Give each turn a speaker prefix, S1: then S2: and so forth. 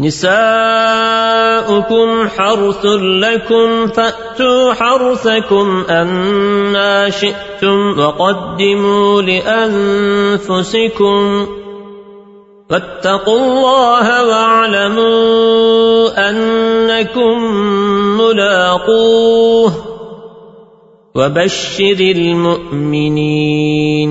S1: نساؤكم حرث لكم فأتوا حرثكم أنا شئتم وقدموا لأنفسكم فاتقوا الله واعلموا أنكم ملاقوه وبشر المؤمنين